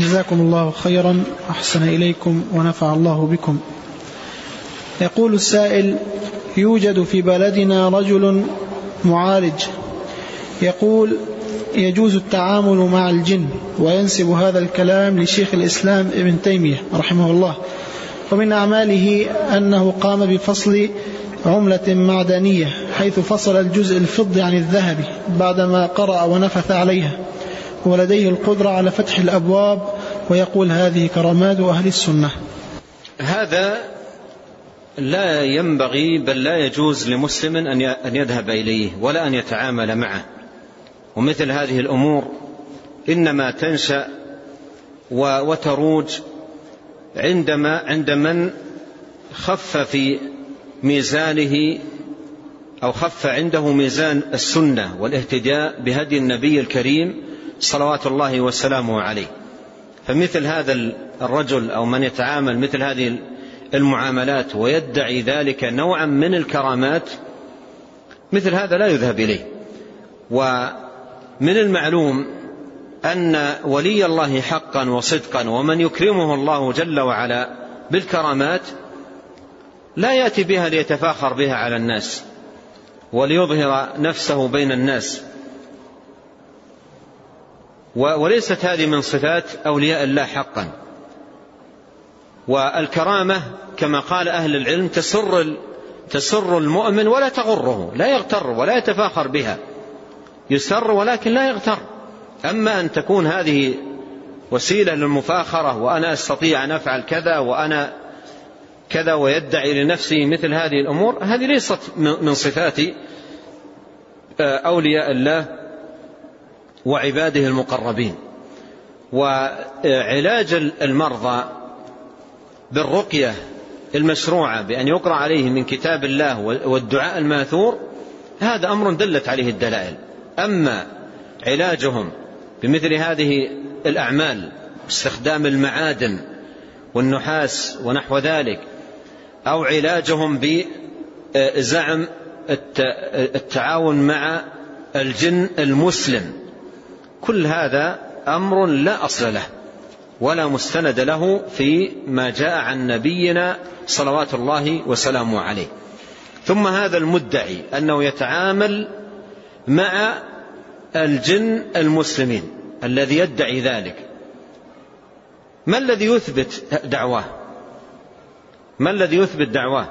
جزاكم الله خيرا أحسن إليكم ونفع الله بكم. يقول السائل يوجد في بلدنا رجل معالج يقول يجوز التعامل مع الجن وينسب هذا الكلام لشيخ الإسلام ابن تيمية رحمه الله. ومن أعماله أنه قام بفصل عملة معدنية حيث فصل الجزء الفضي عن الذهب بعدما قرأ ونفث عليها. ولديه القدرة على فتح الأبواب ويقول هذه كرامات أهل السنة. هذا لا ينبغي بل لا يجوز لمسلم أن يذهب إليه ولا أن يتعامل معه. ومثل هذه الأمور إنما تنشأ وتروج عندما عند من خف في ميزانه أو خف عنده ميزان السنة والاهتداء بهدي النبي الكريم صلوات الله وسلامه عليه. فمثل هذا الرجل أو من يتعامل مثل هذه المعاملات ويدعي ذلك نوعا من الكرامات مثل هذا لا يذهب إليه. ومن المعلوم أن ولي الله حقا وصدقا ومن يكرمه الله جل وعلا بالكرامات لا يأتي بها ليتفاخر بها على الناس وليظهر نفسه بين الناس. وليست هذه من صفات أولياء الله حقا. والكرامة كما قال أهل العلم تسر تسر المؤمن ولا تغره لا يغتر ولا يتفاخر بها. يسر ولكن لا يغتر. أما أن تكون هذه وسيلة للمفاخرة وأنا أستطيع أن أفعل كذا وأنا كذا ويدعي لنفسه مثل هذه الأمور هذه ليست من صفات أولياء الله وعباده المقربين. وعلاج المرضى بالرقية المشروعة بأن يقرأ عليه من كتاب الله والدعاء الماثور هذا أمر دلت عليه الدلائل. أما علاجهم بمثل هذه الأعمال استخدام المعادن والنحاس ونحو ذلك أو علاجهم بزعم التعاون مع الجن المسلم. كل هذا أمر لا أصل له ولا مستند له في ما جاء عن نبينا صلوات الله وسلامه عليه. ثم هذا المدعي أنه يتعامل مع الجن المسلمين الذي يدعي ذلك. ما الذي يثبت دعواه؟ ما الذي يثبت دعواه؟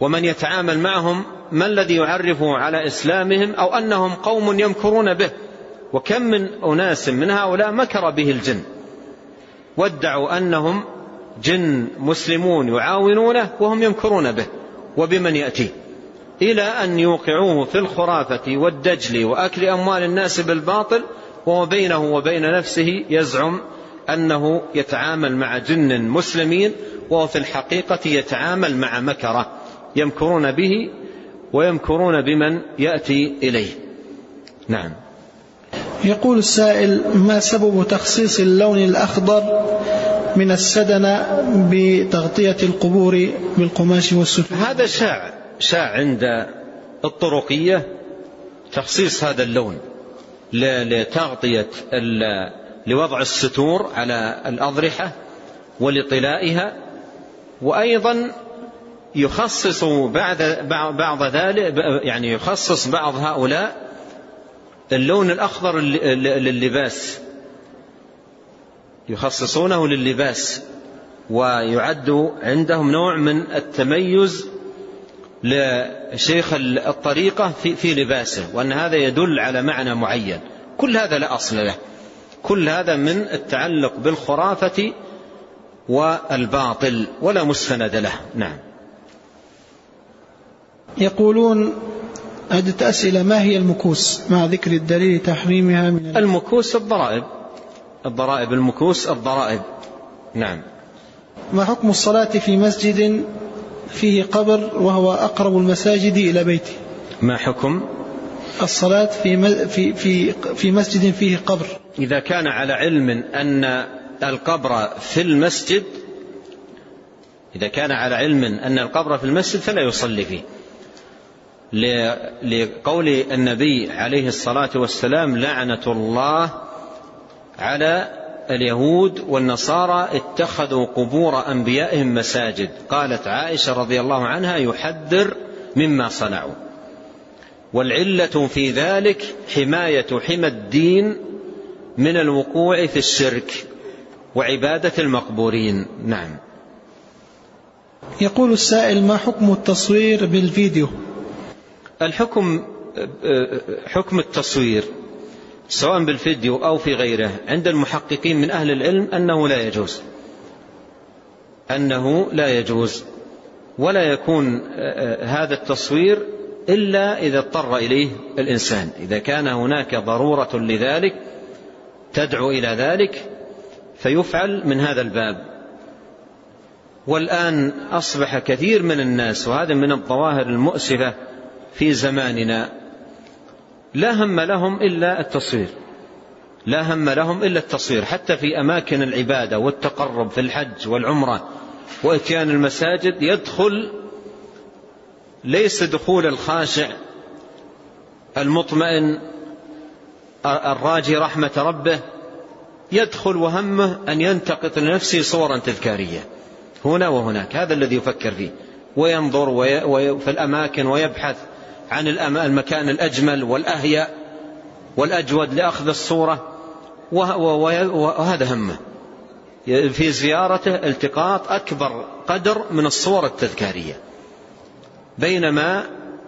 ومن يتعامل معهم ما الذي يعرفه على إسلامهم أو أنهم قوم يمكرون به؟ وكم من أناس من هؤلاء مكر به الجن وادعوا أنهم جن مسلمون يعاونونه وهم يمكرون به وبمن ياتيه إلى أن يوقعوه في الخرافة والدجل وأكل أموال الناس بالباطل وهو بينه وبين نفسه يزعم أنه يتعامل مع جن مسلمين وهو في الحقيقة يتعامل مع مكرة يمكرون به ويمكرون بمن يأتي إليه. نعم. يقول السائل ما سبب تخصيص اللون الأخضر من السدنة بتغطية القبور بالقماش والسفن؟ هذا شاع شاع عند الطرقية تخصيص هذا اللون لتغطية لوضع الستور على الأضرحة ولطلائها وأيضا يخصص بعد بعض ذلك يعني يخصص بعض هؤلاء اللون الأخضر لللباس. يخصصونه لللباس. ويعد عندهم نوع من التميز لشيخ الطريقة في, في لباسه. وأن هذا يدل على معنى معين. كل هذا لا أصل له. كل هذا من التعلق بالخرافة والباطل. ولا مستند له. نعم. يقولون عدة أسئلة ما هي المكوس مع ذكر الدليل تحريمها من المكوس الضرائب. الضرائب المكوس الضرائب. نعم. ما حكم الصلاة في مسجد فيه قبر وهو أقرب المساجد إلى بيته؟ ما حكم؟ الصلاة في في في في مسجد فيه قبر. إذا كان على علم أن القبر في المسجد إذا كان على علم أن القبر في المسجد فلا يصلي فيه. لقول النبي عليه الصلاة والسلام لعنة الله على اليهود والنصارى اتخذوا قبور أنبيائهم مساجد. قالت عائشة رضي الله عنها يحذر مما صنعوا. والعلة في ذلك حماية حمى الدين من الوقوع في الشرك وعبادة المقبورين. نعم. يقول السائل ما حكم التصوير بالفيديو؟ الحكم حكم التصوير سواء بالفيديو أو في غيره عند المحققين من أهل العلم أنه لا يجوز. أنه لا يجوز. ولا يكون هذا التصوير إلا إذا اضطر إليه الإنسان. إذا كان هناك ضرورة لذلك تدعو إلى ذلك فيفعل من هذا الباب. والآن أصبح كثير من الناس وهذا من الظواهر المؤسفة في زماننا لا هم لهم إلا التصوير. لا هم لهم إلا التصوير. حتى في أماكن العبادة والتقرب في الحج والعمرة وإتيان المساجد يدخل ليس دخول الخاشع المطمئن الراجي رحمة ربه يدخل وهمه أن ينتقط لنفسه صورا تذكارية. هنا وهناك. هذا الذي يفكر فيه. وينظر في الأماكن ويبحث. عن المكان الأجمل والأهيأ والأجود لأخذ الصورة وهذا همه. في زيارته التقاط أكبر قدر من الصور التذكارية. بينما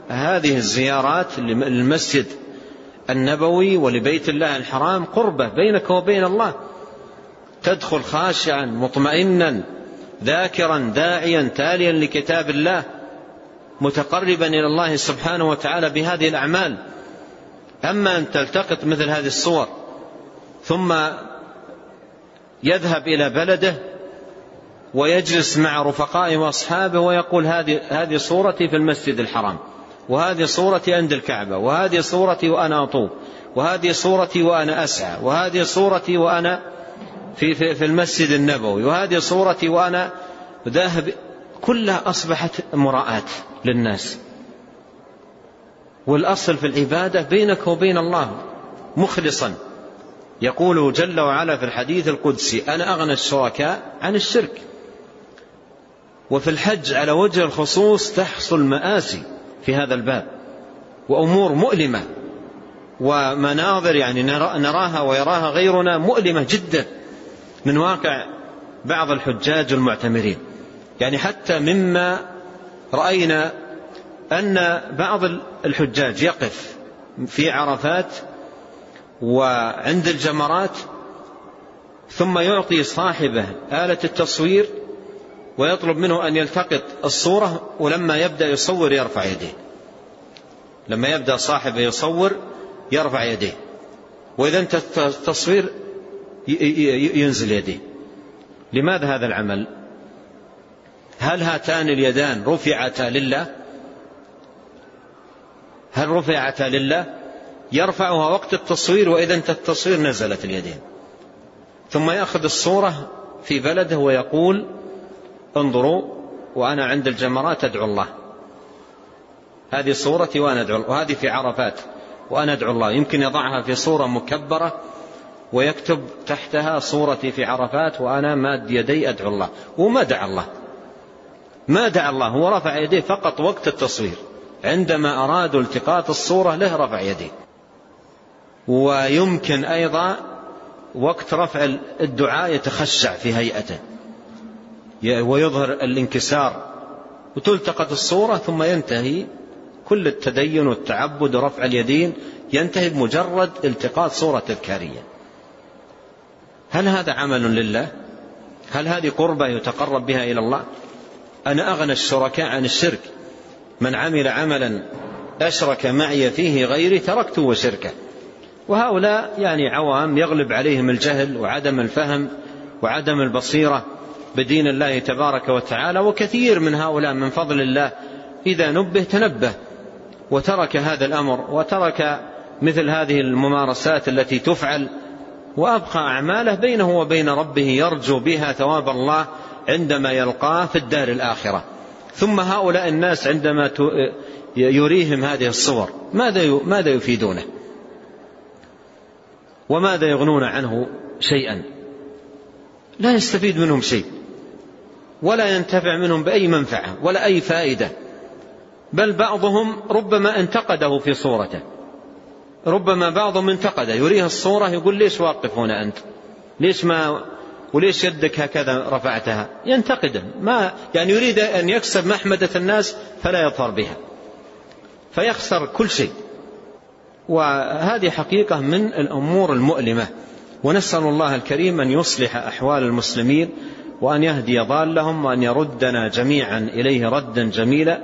هذه الزيارات للمسجد النبوي ولبيت الله الحرام قربة بينك وبين الله. تدخل خاشعا مطمئنا ذاكرا داعيا تاليا لكتاب الله. متقربا إلى الله سبحانه وتعالى بهذه الأعمال. أما أن تلتقط مثل هذه الصور ثم يذهب إلى بلده ويجلس مع رفقائه وأصحابه ويقول هذه هذه صورتي في المسجد الحرام وهذه صورتي عند الكعبة وهذه صورتي وأنا أطوف وهذه صورتي وأنا أسعى وهذه صورتي وأنا في, في, في المسجد النبوي وهذه صورتي وأنا ذاهب. كلها أصبحت مراءات للناس. والأصل في العبادة بينك وبين الله مخلصا. يقول جل وعلا في الحديث القدسي أنا أغنى الشركاء عن الشرك. وفي الحج على وجه الخصوص تحصل مآسي في هذا الباب. وأمور مؤلمة. ومناظر يعني نراها ويراها غيرنا مؤلمة جدا. من واقع بعض الحجاج المعتمرين. يعني حتى مما رأينا أن بعض الحجاج يقف في عرفات وعند الجمرات ثم يعطي صاحبه آلة التصوير ويطلب منه أن يلتقط الصورة ولما يبدأ يصور يرفع يديه. لما يبدأ صاحبه يصور يرفع يديه. وإذا أنت التصوير ينزل يديه. لماذا هذا العمل؟ هل هاتان اليدان رفعتا لله؟ هل رفعتا لله؟ يرفعها وقت التصوير وإذا انت التصوير نزلت اليدين. ثم يأخذ الصورة في بلده ويقول انظروا وأنا عند الجمرات أدعو الله. هذه صورتي وأنا أدعو الله وهذه في عرفات وأنا أدعو الله. يمكن يضعها في صورة مكبرة ويكتب تحتها صورتي في عرفات وأنا ماد يدي أدعو الله. وما دعا الله. ما دعا الله هو رفع يديه فقط وقت التصوير. عندما أرادوا التقاط الصورة له رفع يديه. ويمكن أيضا وقت رفع الدعاء يتخشع في هيئته. ويظهر الانكسار. وتلتقط الصورة ثم ينتهي. كل التدين والتعبد ورفع اليدين ينتهي بمجرد التقاط صورة تذكارية. هل هذا عمل لله؟ هل هذه قربة يتقرب بها إلى الله؟ أنا أغنى الشركاء عن الشرك. من عمل عملا أشرك معي فيه غيري تركته وشركه وهؤلاء يعني عوام يغلب عليهم الجهل وعدم الفهم وعدم البصيرة بدين الله تبارك وتعالى وكثير من هؤلاء من فضل الله إذا نبه تنبه وترك هذا الأمر وترك مثل هذه الممارسات التي تفعل وأبقى أعماله بينه وبين ربه يرجو بها ثواب الله عندما يلقاه في الدار الآخرة. ثم هؤلاء الناس عندما يريهم هذه الصور ماذا ماذا يفيدونه؟ وماذا يغنون عنه شيئا؟ لا يستفيد منهم شيء. ولا ينتفع منهم بأي منفعة ولا أي فائدة. بل بعضهم ربما انتقده في صورته. ربما بعضهم انتقده. يريه الصورة يقول ليش واقف هنا أنت؟ ليش ما وليش يدك هكذا رفعتها؟ ينتقده ما يعني يريد أن يكسب محمدة الناس فلا يظهر بها. فيخسر كل شيء. وهذه حقيقة من الأمور المؤلمة. ونسأل الله الكريم أن يصلح أحوال المسلمين وأن يهدي ضالهم وأن يردنا جميعا إليه ردا جميلا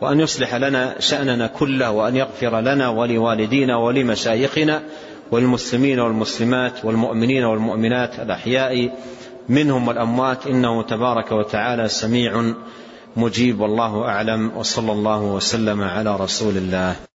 وأن يصلح لنا شأننا كله وأن يغفر لنا ولوالدينا ولمشايخنا والمسلمين والمسلمات والمؤمنين والمؤمنات الأحياء منهم والأموات إنه تبارك وتعالى سميع مجيب والله أعلم وصلى الله وسلم على رسول الله.